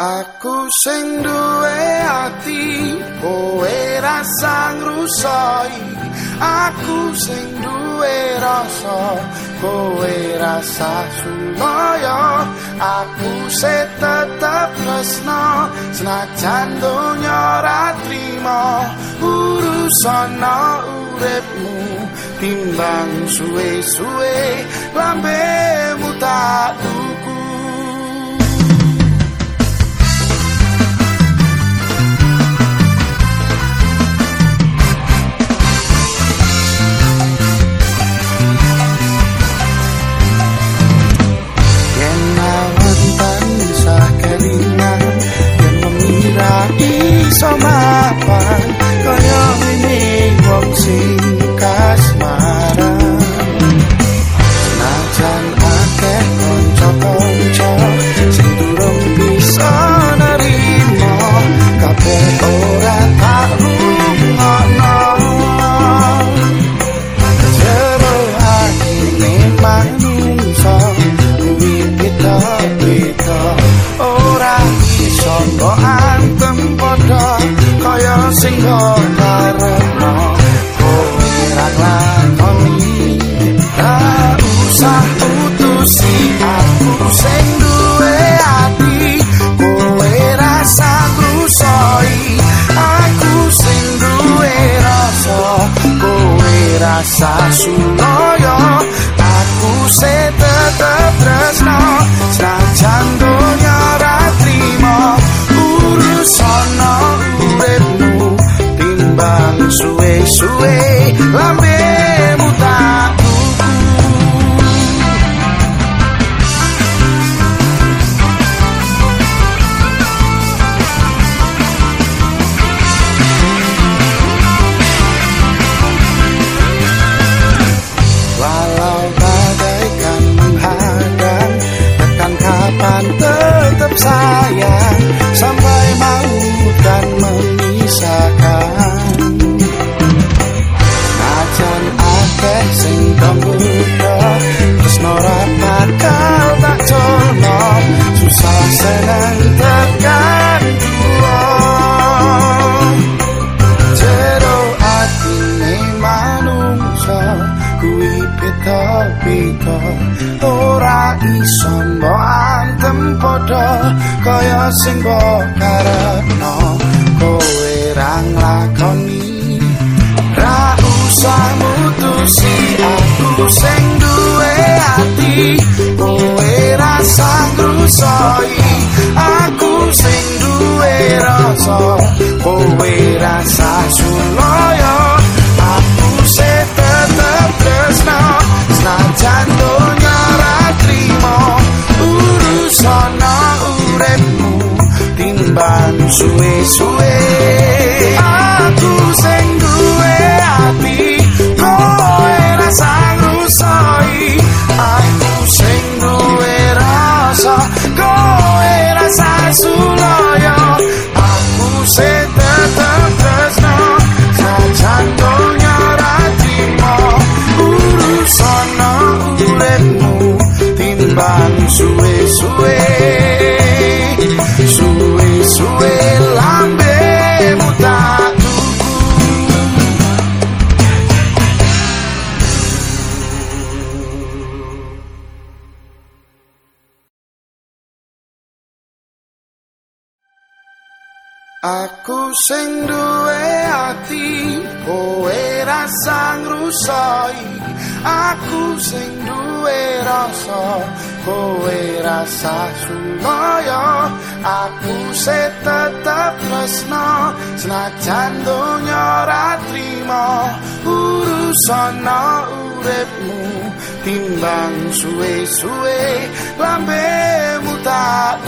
Aku sing duwe ati kowe rasa ngrusoi. Aku sing duwe rasa kowe rasa suloyo Aku se tetep tresno senajan donya ora trimo. Urusan uripmu timbang suwe-suwe lambemu manungsa kuwi beda-beda ora iso mbok kaya sing karepno kowe ra lakoni ra usah putusi. Aku sing duwe ati kowe rasa krusoi aku sing duwe rasa kowe rasa suloyo. aku se tetep tresno senajan donya ra trimo. Urusan suwe-suwe lambe beda. Ora iso antem padha kaya sing karepno kowe ra nglakoni. Usah mutusi aku sing duwe suwe-suwe aku sing duwe ati kowe rasa ngusoi. Aku sing duwe rasa kowe rasa suloyo. Aku sing tetep tresno sajan donya ra trimo urusan uripmu timbang suwe-suwe Aku sing duwe ati kowe rasa ngrusoi. Aku sing duwe rasa kowe rasa suloyo. Aku se tetep tresno senajan donya ra trimo. Urusan uripmu timbang suwe-suwe lambemu tak